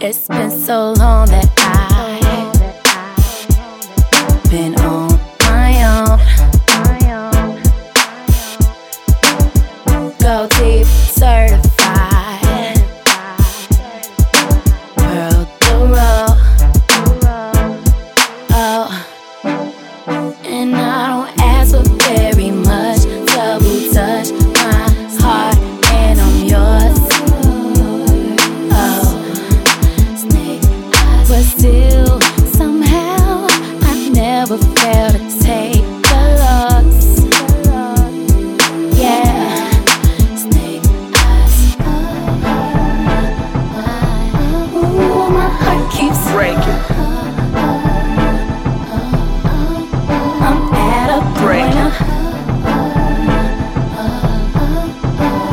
It's been so long that I've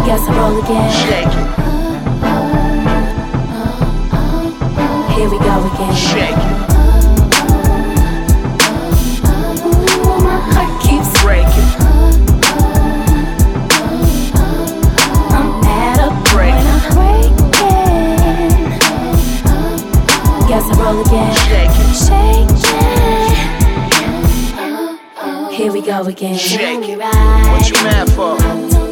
Guess I roll again. shake it, Here we go again. shake it, my heart keeps breaking, I'm at a Break. breaking. Guess I roll again. shake it, Shake it. Here we go again. Shake it.